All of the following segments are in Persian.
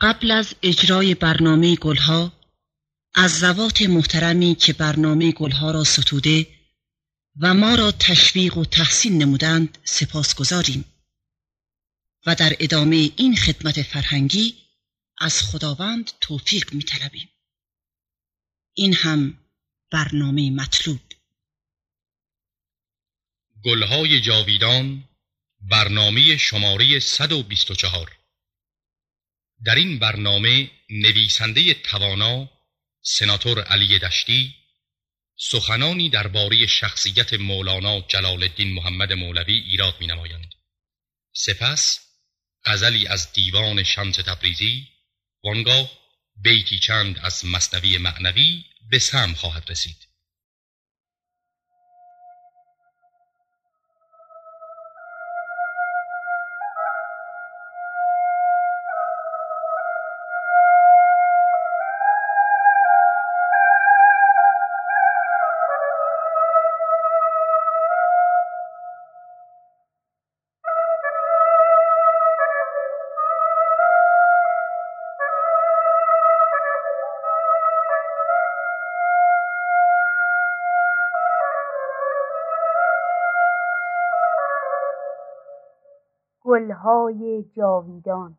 قبل از اجرای برنامه گلها از زوات محترمی که برنامه گلها را ستوده و ما را تشویق و تحسین نمودند سپاس گذاریم و در ادامه این خدمت فرهنگی از خداوند توفیق می طلبیم. این هم برنامه مطلوب. گلهای جاویدان برنامه شماره 124 در این برنامه نویسنده توانا سناتور علی دشتی سخنانی درباره شخصیت مولانا جلال الدین محمد مولوی ایراد می نمایند. سپس غزلی از دیوان شمس تبریزی وانگاه بیتی چند از مصنوی معنوی به سم خواهد رسید گلهای جاویدان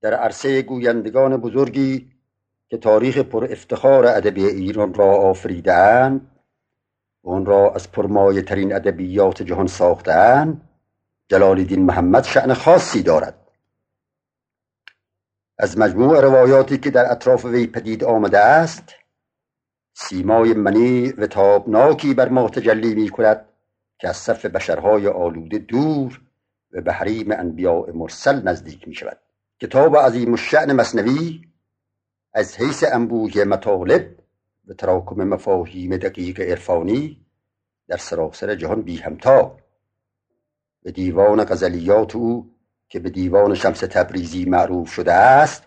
در عرصه گویندگان بزرگی که تاریخ پر افتخار ادبی ایران را آفریدهاند و آن را از پرمایه ترین ادبیات جهان ساختهاند. جلال الدین محمد شأن خاصی دارد. از مجموع روایاتی که در اطراف وی پدید آمده است سیمای منی و تابناکی بر ما تجلی می کند که از صف بشرهای آلوده دور و به حریم انبیاء مرسل نزدیک می شود کتاب عظیم الشأن مصنوی از حیث انبوه مطالب و تراکم مفاهیم دقیق عرفانی در سراسر جهان بی همتا به دیوان غزلیات او که به دیوان شمس تبریزی معروف شده است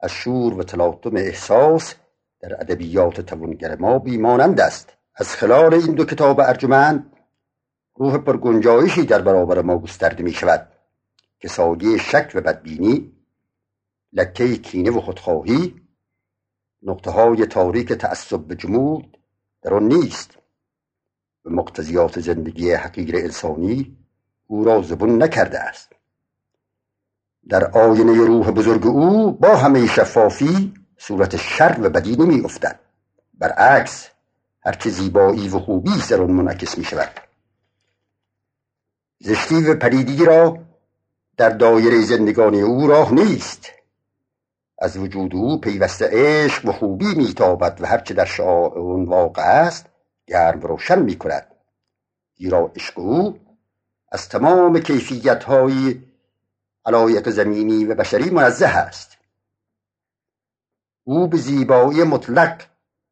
از شور و تلاطم احساس در ادبیات توانگر ما بیمانند است. از خلال این دو کتاب ارجمند روح پرگنجایشی در برابر ما گسترده می شود که سایه شک و بدبینی لکه کینه و خودخواهی نقطه های تاریک تعصب به جمود در آن نیست. و مقتضیات زندگی حقیر انسانی او را زبون نکرده است. در آینه روح بزرگ او با همه شفافی صورت شر و بدی نمی افتد برعکس هرچه زیبایی و خوبی در آن منعکس می شود زشتی و پریدی را در دایره زندگانی او راه نیست. از وجود او پیوسته عشق و خوبی میتابد و هرچه در شعاع اون واقع است گرم روشن می‌کند. زیرا عشق او از تمام کیفیت های علایق زمینی و بشری منزه است. او به زیبایی مطلق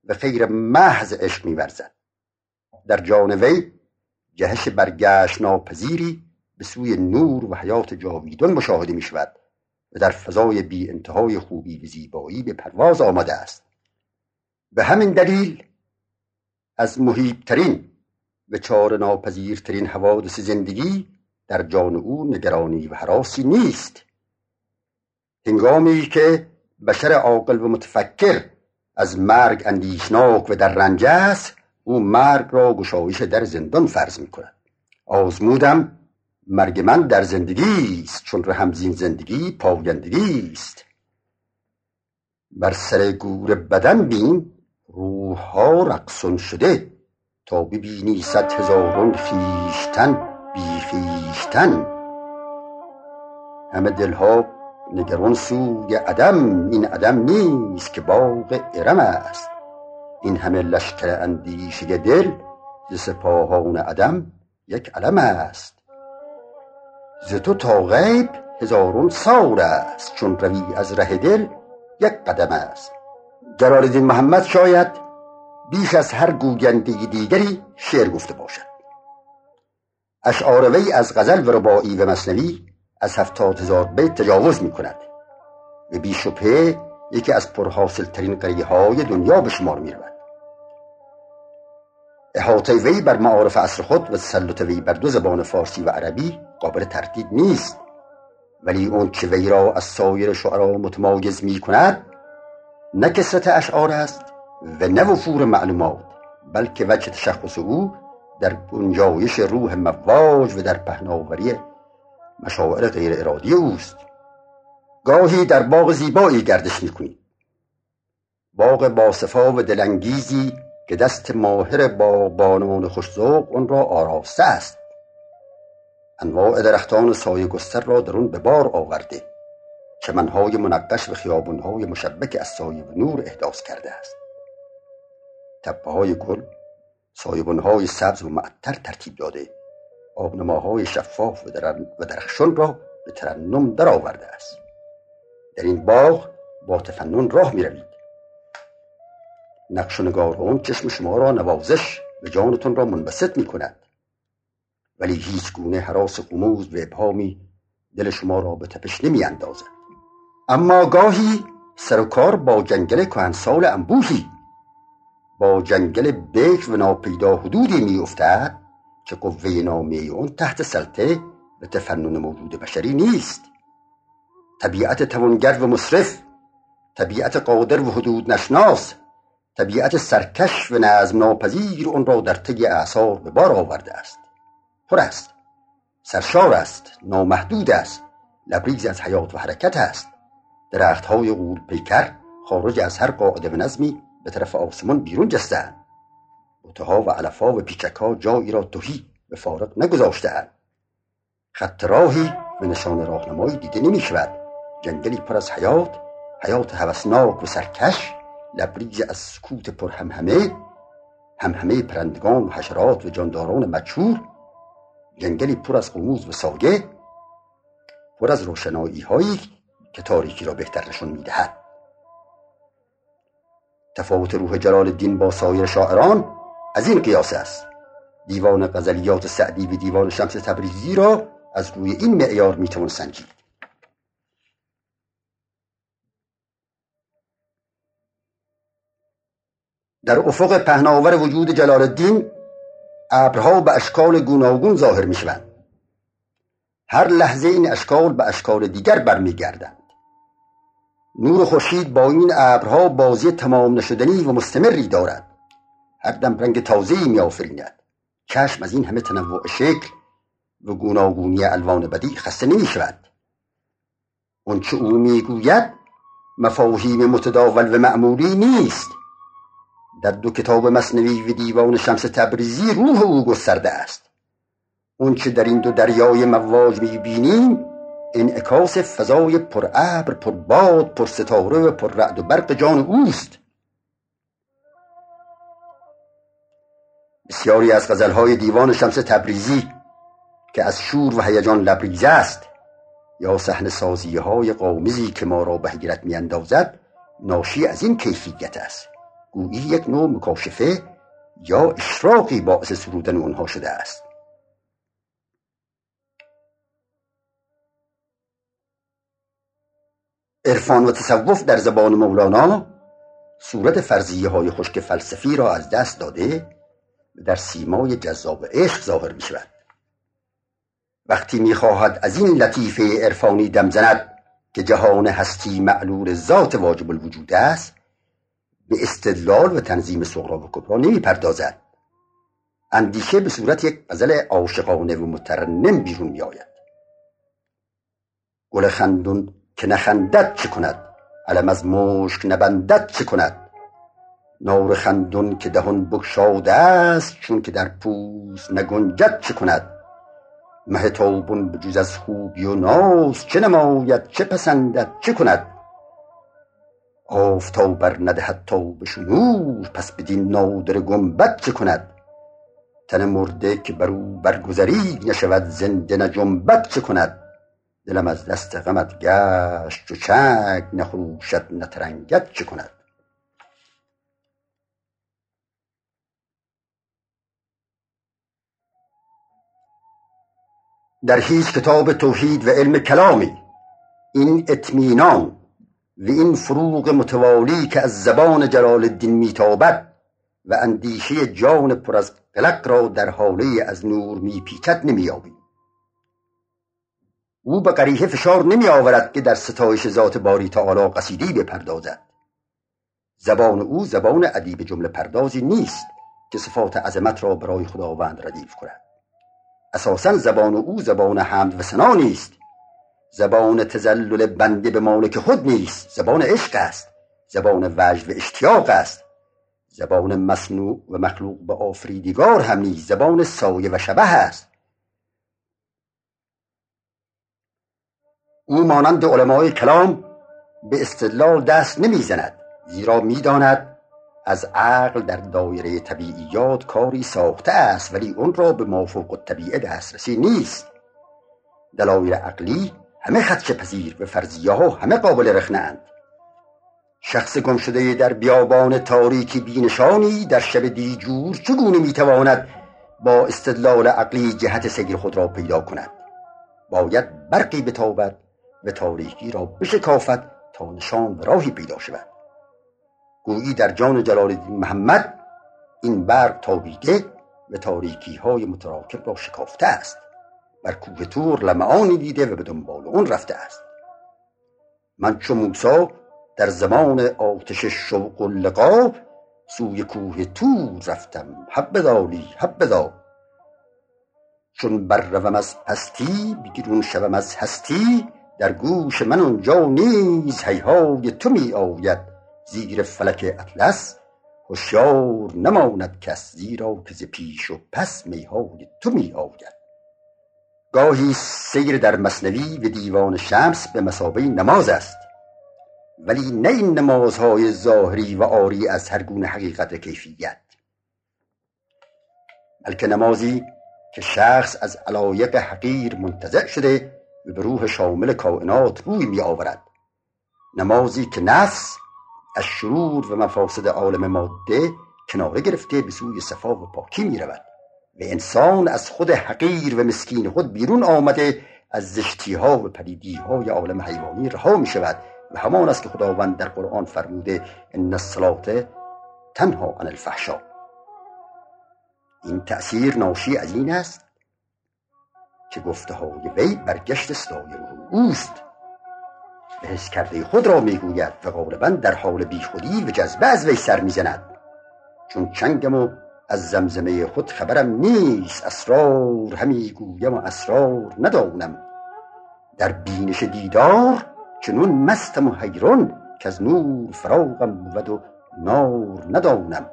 و خیر محض عشق میورزد. در جان وی جهش برگشت ناپذیری به سوی نور و حیات جاویدان مشاهده می شود و در فضای بی انتهای خوبی و زیبایی به پرواز آمده است. به همین دلیل از محیبترین و چار ناپذیرترین حوادث زندگی در جان او نگرانی و حراسی نیست. هنگامی که بشر عاقل و متفکر از مرگ اندیشناک و در رنج است او مرگ را گشایش در زندان فرض می کند آزمودم مرگ من در زندگی است چون رحمزین زندگی پایندگی است. بر سر گور بدن بین روح ها شده تا ببینی صد هزاران خیشتن بی خیشتن همه دلها نگران سوی عدم این عدم نیست که باغ ارم است. این همه لشکر اندیشه دل ز سپاهان عدم یک علم است. ز تو تا غیب هزارون سال است چون روی از ره دل یک قدم است. جلال الدین محمد شاید بیش از هر گوینده دیگری شعر گفته باشد. اشعار وی از غزل و رباعی و مصنوی از هفتاد هزار بیت تجاوز می کند و بیشبه یکی از پرحاصل ترین قریه های دنیا به شمار می رود احاطه وی بر معارف عصر خود و تسلط وی بر دو زبان فارسی و عربی قابل تردید نیست. ولی اون که وی را از سایر شعرا متمایز می کند نه کسرت اشعار است و نه وفور معلومات بلکه وجه تشخص او در گنجایش روح مواج و در پهناوری مشاعر غیر ارادی اوست. گاهی در باغ زیبایی گردش می‌کنید. باغ باصفا و دلانگیزی که دست ماهر باغبانان خوشذوق آن را آراسته است. انواع درختان سایه گستر را درون به بار آورده چمنهای منقش و خیابونهای مشبک از سایه و نور احداث کرده است. تپه های گل سایبانهای سبز و معطر ترتیب داده آبنماهای شفاف و درخشان را به ترنم درآورده است. در این باغ با تفنن راه می روید نقش و نگار آن چشم شما را نوازش و جانتون را منبسط می کند ولی هیچ گونه حراس قموز و ابهامی دل شما را به تپش نمی اندازد اما گاهی سر و کار با جنگل کهنسال انبوهی با جنگل بکر و ناپیدا حدودی می افتد که قوه نامه اون تحت سلطه و تفنن موجود بشری نیست. طبیعت توانگر و مصرف طبیعت قادر و حدود نشناس طبیعت سرکش و نظم ناپذیر اون را در طی اعصار به بار آورده است. پر است. سرشار است نامحدود است. لبریز از حیات و حرکت است. درختهای غول پیکر خارج از هر قاعده و نظمی به طرف آسمان بیرون جستند بوتها و علفها و پیچکها جایی را تهی به فارغ نگذاشتهاند. خط راهی و نشان راهنمایی دیده نمی شود جنگلی پر از حیات حیات هوسناک و سرکش لبریز از سکوت پر همهمه همهمه پرندگان و حشرات و جانداران مچور جنگلی پر از قموز و سایه پر از روشنایی هایی که تاریکی را بهتر نشون می‌دهد. تفاوت روح جلال الدین با سایر شاعران از این قیاس است. دیوان غزلیات سعدی و دیوان شمس تبریزی را از روی این معیار می‌توان سنجید. در افق پهناور وجود جلال الدین ابرها به اشکال گوناگون ظاهر می‌شوند. هر لحظه این اشکال به اشکال دیگر برمیگردند نور خورشید با این ابرها بازی تمام نشدنی و مستمری دارد. هر دم رنگ تازه‌ای میآفریند. چشم از این همه تنوع شکل و گوناگونی الوان بدی خسته نمی شود آنچه او می‌گوید مفاهیم متداول و معمولی نیست. در دو کتاب مصنوی و دیوان شمس تبریزی روح او گسترده است. آنچه در این دو دریای مواج می‌بینیم انعکاس فضای پر ابر پر باد پر ستاره و پر رعد و برق جان اوست. بسیاری از غزلهای دیوان شمس تبریزی که از شور و هیجان لبریز است یا صحنه سازی های که ما را به حیرت میاندازد ناشی از این کیفیت است. گویی یک نوع مکاشفه یا اشراقی باعث سرودن آنها شده است. عرفان و تصوف در زبان مولانا صورت فرضیه های خشک فلسفی را از دست داده در سیمای جذاب عشق ظاهر می شود وقتی می خواهد از این لطیفه عرفانی دم زند که جهان هستی معلول ذات واجب الوجود است به استدلال و تنظیم سغرا و کبرا نمی پردازد اندیشه به صورت یک غزل عاشقانه و مترنم بیرون می آید گل خندون که نخندد چه کند؟ علم از مشک نبندد چه کند؟ نار خندون که دهان بگشاده است چون که در پوست نگنجد چه کند؟ مه تابون به از خوبی و ناز چه نماید؟ چه پسندد؟ چه کند؟ آفتاب بر ندهد تابش نور پس بدین نادر گنبد چه کند؟ تن مرده که بر او برگذری نشود زنده نجنبد چه کند؟ دلم از دست غمت گشت چو چنگ نخروشد نترنگد چه کند؟ در هیچ کتاب توحید و علم کلامی این اطمینان و این فروغ متوالی که از زبان جلال الدین میتابد و اندیشه جان پر از قلق را در حاله از نور میپیچد نمییابیم. او به قریحه فشار نمی آورد که در ستایش ذات باری تعالی قصیدی بپردازد. زبان او زبان ادیب جمله پردازی نیست که صفات عظمت را برای خداوند ردیف کند. اساسا زبان او زبان حمد و ثنا نیست زبان تزلل بنده به مالک خود نیست. زبان عشق است. زبان وجد و اشتیاق است. زبان مصنوع و مخلوق به آفریدگار هم نیست. زبان سایه و شبه است. او مانند علمای کلام به استدلال دست نمی‌زند زیرا می‌داند از عقل در دایره طبیعیات کاری ساخته است ولی اون را به مافوق الطبیعه دسترسی نیست. دلایل عقلی همه خدش پذیر و فرضیه ها همه قابل رخنه شخص گم شده در بیابان تاریکی بینشانی در شب دیجور چگونه می‌تواند با استدلال عقلی جهت سیر خود را پیدا کند؟ باید برقی بتابد و تاریکی را بشکافد تا نشان و راهی پیدا شود. گویی در جان جلال محمد این برق تابیده و تاریکی های متراکب را شکافته است. بر کوه تور لمعانی دیده و به دنبال اون رفته است. من چو موسا در زمان آتش شوق و لقا سوی کوه تور رفتم. حبذالی حبذا. چون برروم از هستی بیرون شوم از هستی در گوش من آنجا نیز هیهای تو می آید. زیر فلک اطلس هوشیار نماند کس زیرا که ز پیش و پس میهای تو می آید. گاهی سیر در مصنوی و دیوان شمس به مسابه نماز است. ولی نه این نمازهای ظاهری و آری از هر گونه حقیقت و کیفیت. بلکه نمازی که شخص از علایق حقیر منتزع شده و به روح شامل کائنات روی می آورد نمازی که نفس از شرور و مفاسد عالم ماده کناره گرفته به سوی صفا و پاکی می رود و انسان از خود حقیر و مسکین خود بیرون آمده از زشتی ها و پلیدی های عالم حیوانی رها می شود و همان است که خداوند در قرآن فرموده ان الصلاه تنها عن الفحشا این تأثیر ناشی از این است که گفته های وی برگشت صدای روح اوست. به حس کرده خود را می‌گوید و غالبا در حال بیخودی و جذبه از وی سر می‌زند. چون چنگم و از زمزمه خود خبرم نیست اسرار همی گویم و اسرار ندانم. در بینش دیدار چنون مستم و حیران که از نور فراغم بود و نار ندانم.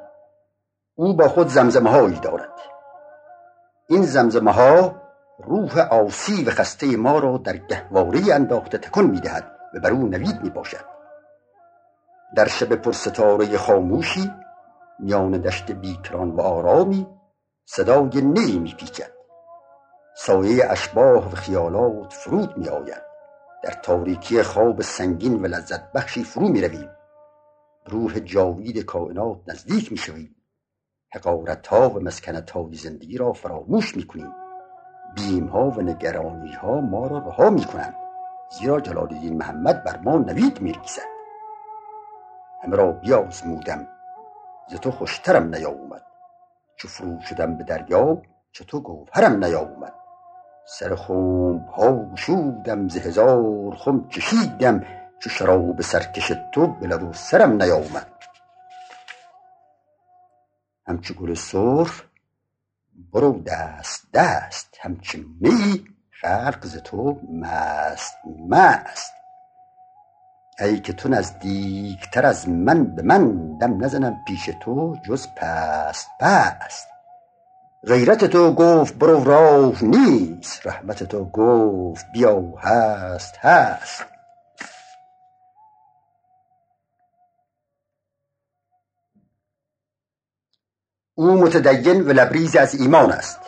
او با خود زمزمه هایی دارد. این زمزمه ها روح آسی و خسته ما را در گهواره انداخته تکن می‌دهد و بر او نوید می باشد در شب پرستاره خاموشی میان دشت بیکران و آرامی صدای نی می پیچد سایه اشباه و خیالات فرود می آید در تاریکی خواب سنگین و لذت بخشی فرو می رویم روح جاوید کائنات نزدیک می شویم حقارت ها و مسکنت های زندگی را فراموش می کنیم بیم ها و نگرانی ها ما را رها می کنند زیرا جلال محمد بر ما نوید می ریزد همه را بیازمودم. ز تو خوشترم نیامد؟ چو فرو شدم به دریا چو تو گوهرم نیامد؟ سر خمب ها گشودم ز هزار خم چشیدم چو شراب سرکش تو به لب و سرم نیامد. همچو گل سرخ برو دست دست همچه می خلق ز تو مست مست. ای که تو نزدیکتر از من به من دم نزنم پیش تو جز پست پست. غیرت تو گفت برو راه نیست رحمت تو گفت بیا هست هست. او متدین و لبریز از ایمان است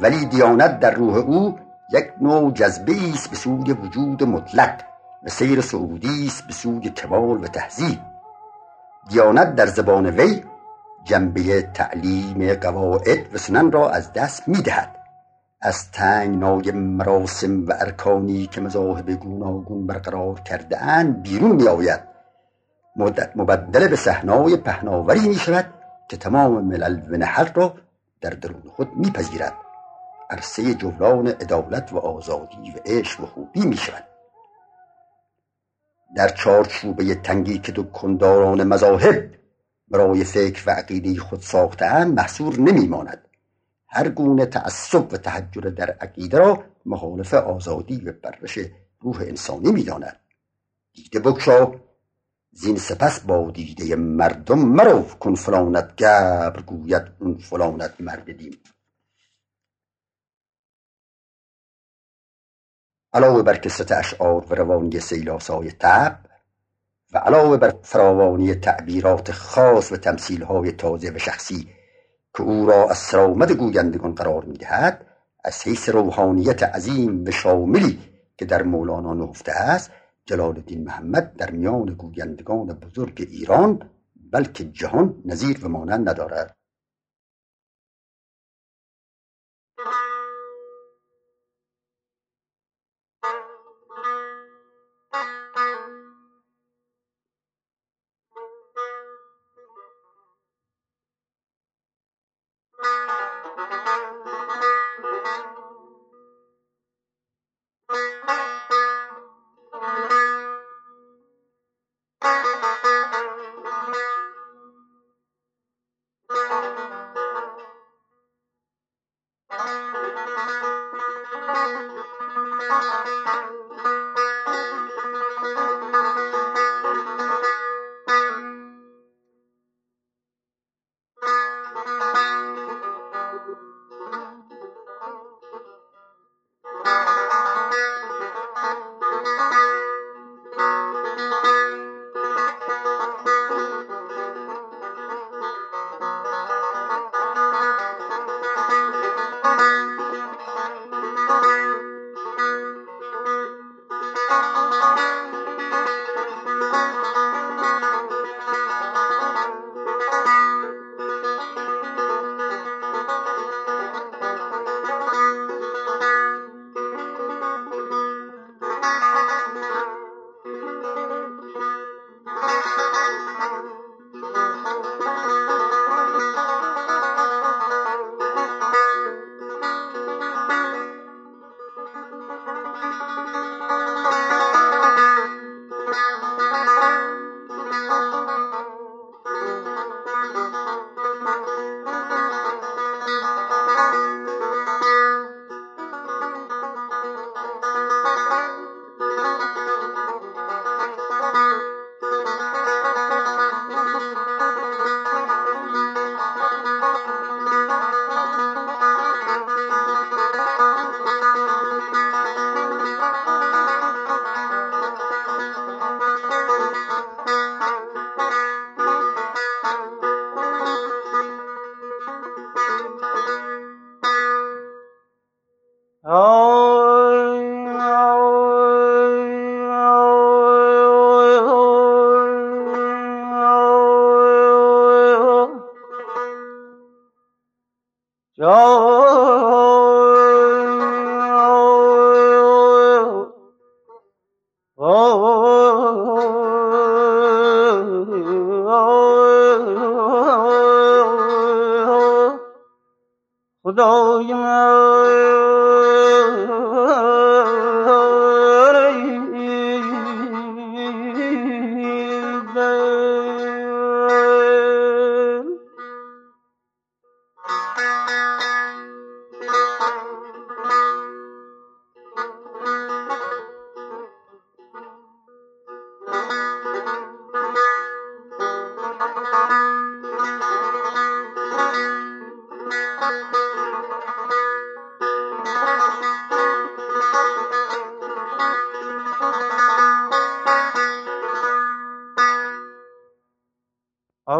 ولی دیانت در روح او یک نوع جذبه است به سوی وجود مطلق. و سیر سعودی است به سوی کمال و تهذیب دیانت در زبان وی جنبه تعلیم قواعد و سنن را از دست می‌دهد. از تنگنای مراسم و ارکانی که مذاهب گوناگون برقرار کرده اند بیرون آید مبدل به صحنای پهناوری می شود که تمام ملل و نحل را در درون خود میپذیرد. عرصه جولان عدالت و آزادی و عشق و خوبی می شود در چارچوبه تنگی که دکانداران مذاهب برای فکر و عقیده خود ساختهاند محصور نمیماند. هر گونه تعصب و تحجر در عقیده را مخالف آزادی و پرورش روح انسانی می‌داند. دیده بگشا. زین سپس با دیده مردم مرو کن فلانت گبر گوید اون فلانت مرد دین. علاوه بر کسرت اشعار و روانی سیلاسای تب و علاوه بر فراوانی تعبیرات خاص و تمثیلهای تازه و شخصی که او را از سرآمد گویندگان قرار می‌دهد از حیث روحانیت عظیم و شاملی که در مولانا نهفته است جلال الدین محمد در میان گویندگان بزرگ ایران بلکه جهان نظیر و مانند ندارد.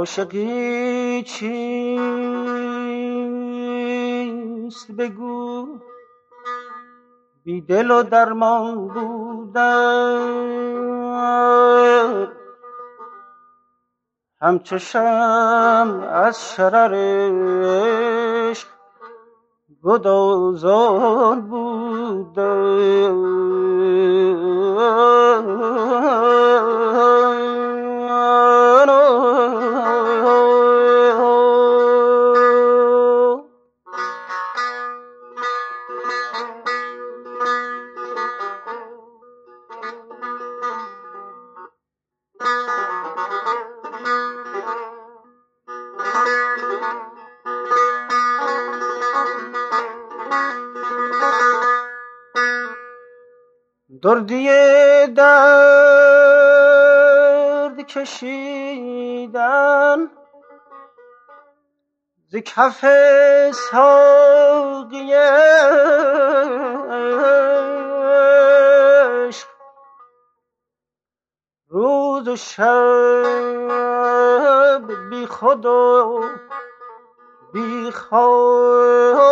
عاشقی چیست؟ بگو. بی دل و درمان بودن. همچو از شررش گدازان بودن. کشیدن ز کف ساقیش روز و شب بی خود و بی خواب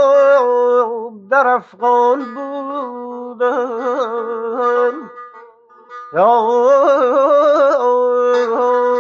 در افغان بودن به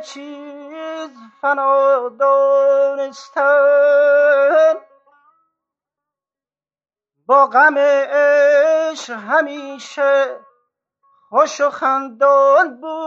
چیز فنا دانستن با غم عشق همیشه خوش و خندان بودن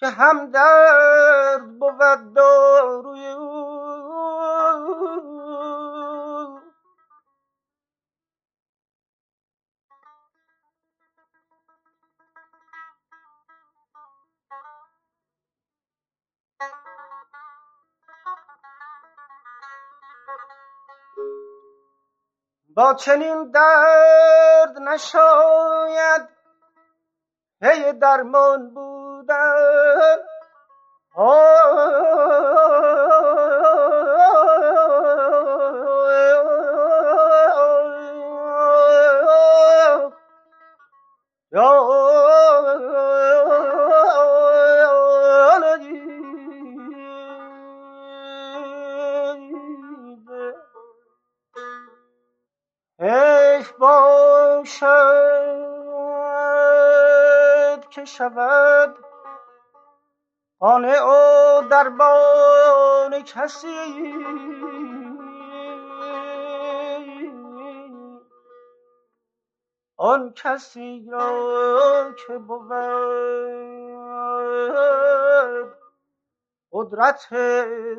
که هم درد بود داروی با چنین درد نشاید. هی درمان بودن شود. کسی آن کسی را که بود قدرت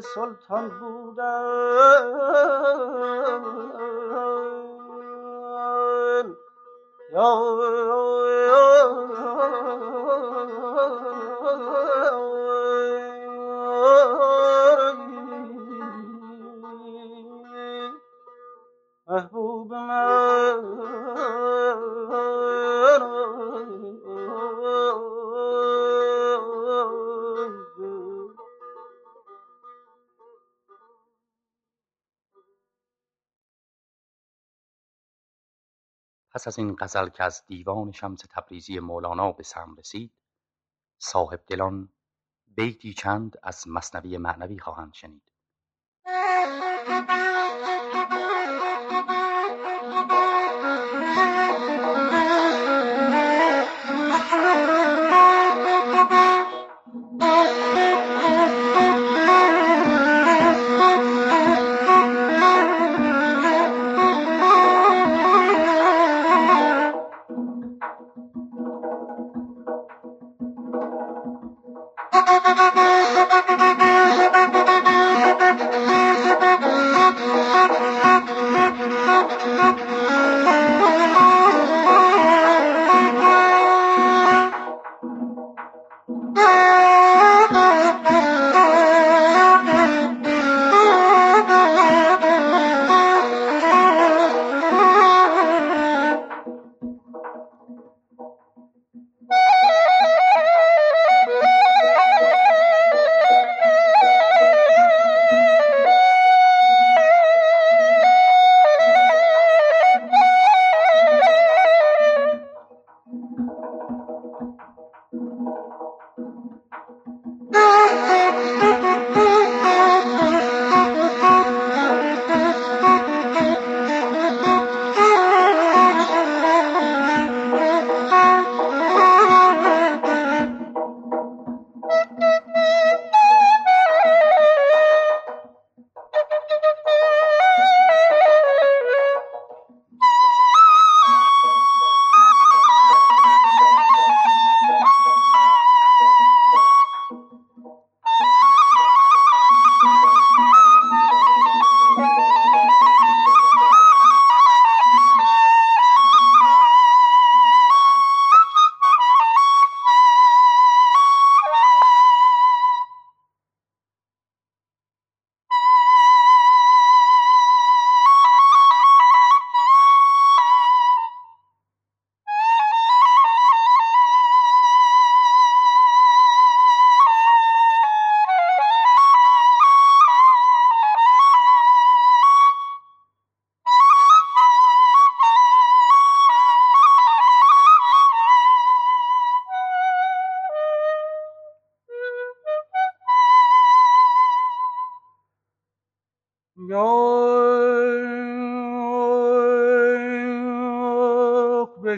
سلطان بودن. یا محبوب من. پس از این غزل که از دیوان شمس تبریزی مولانا به سم رسید صاحب دلان بیتی چند از مصنوی معنوی خواهند شنید. ハハハ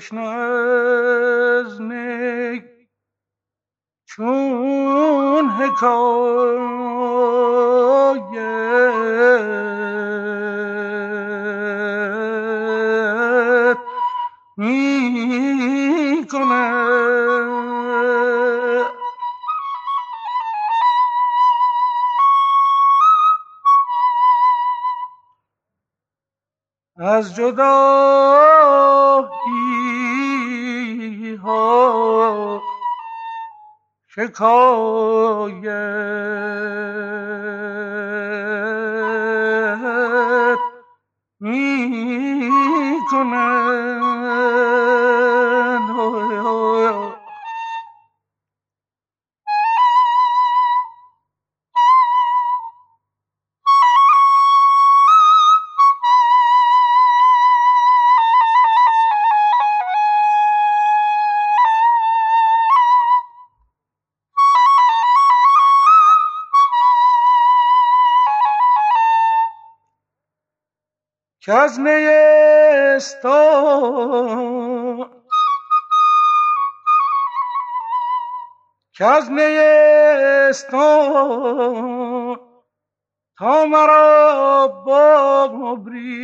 بشنو از نی. چون حکایت می کند از جدایی ها شکایت می کنند که از نیستان تا مرا ببریده.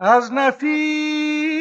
از نفیرم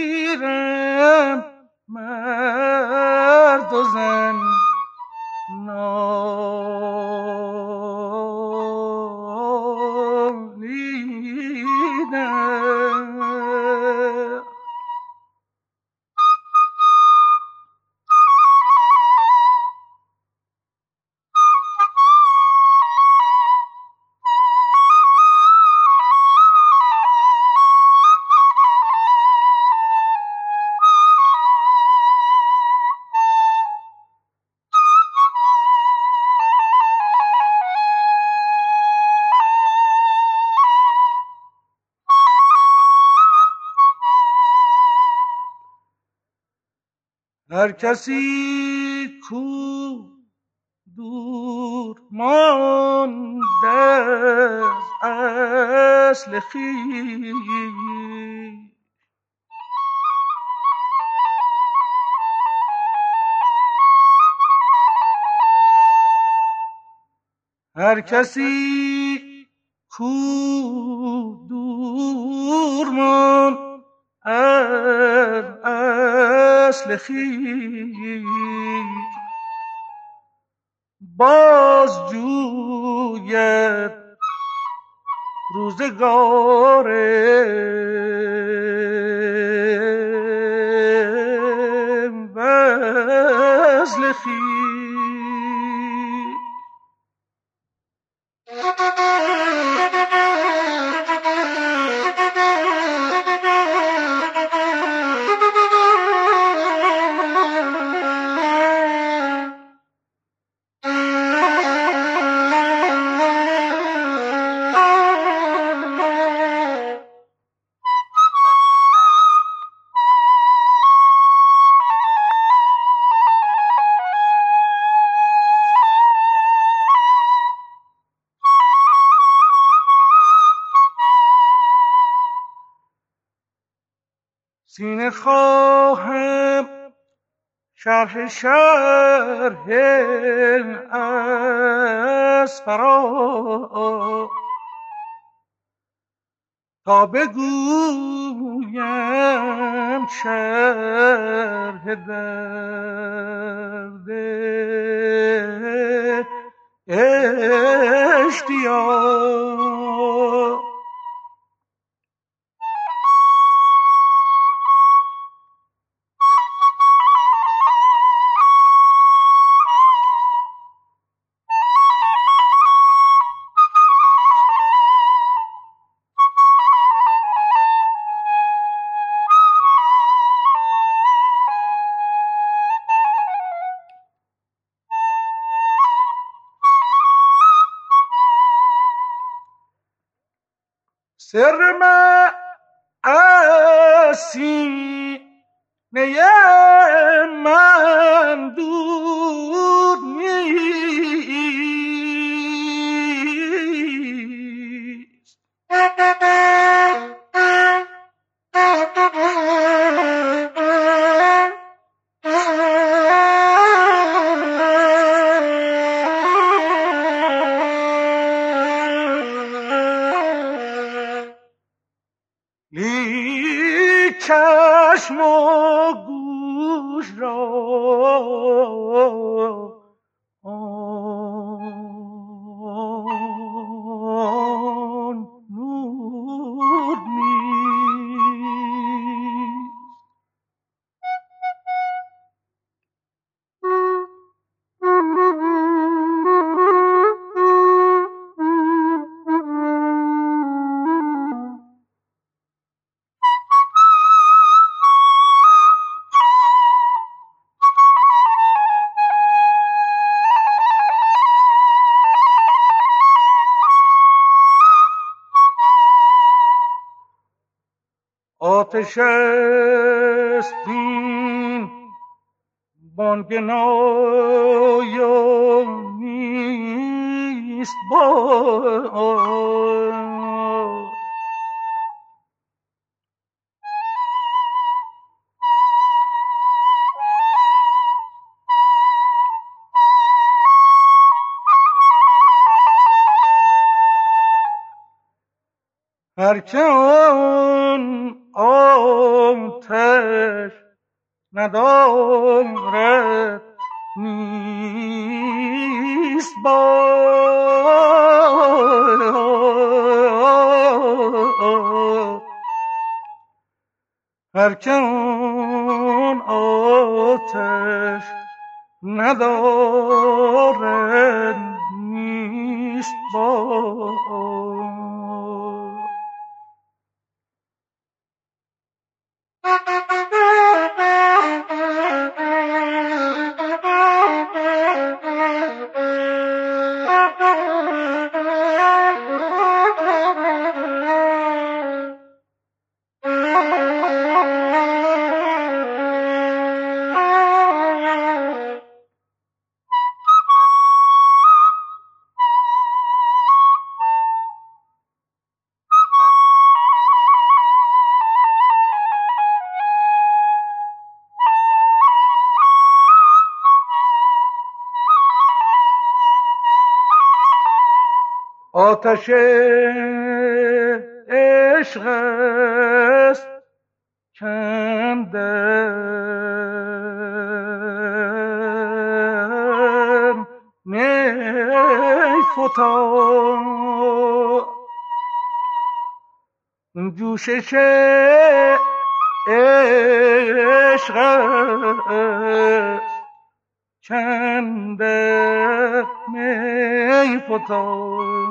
کسی کو دور مانده اصل هر کسی کو اصل خویش باز جوید روزگار. وصل خویش شرح شرح از فرا تا بگویم شرح درد اشتیاق. لی چشم و گوش را. آتش است این بانگ نایا نیست با هر که ندارد نیست با هر که آن آتش ندارد نیست با آتش عشق است. کندم نی فتاد. جوشش عشق چند می فتاد.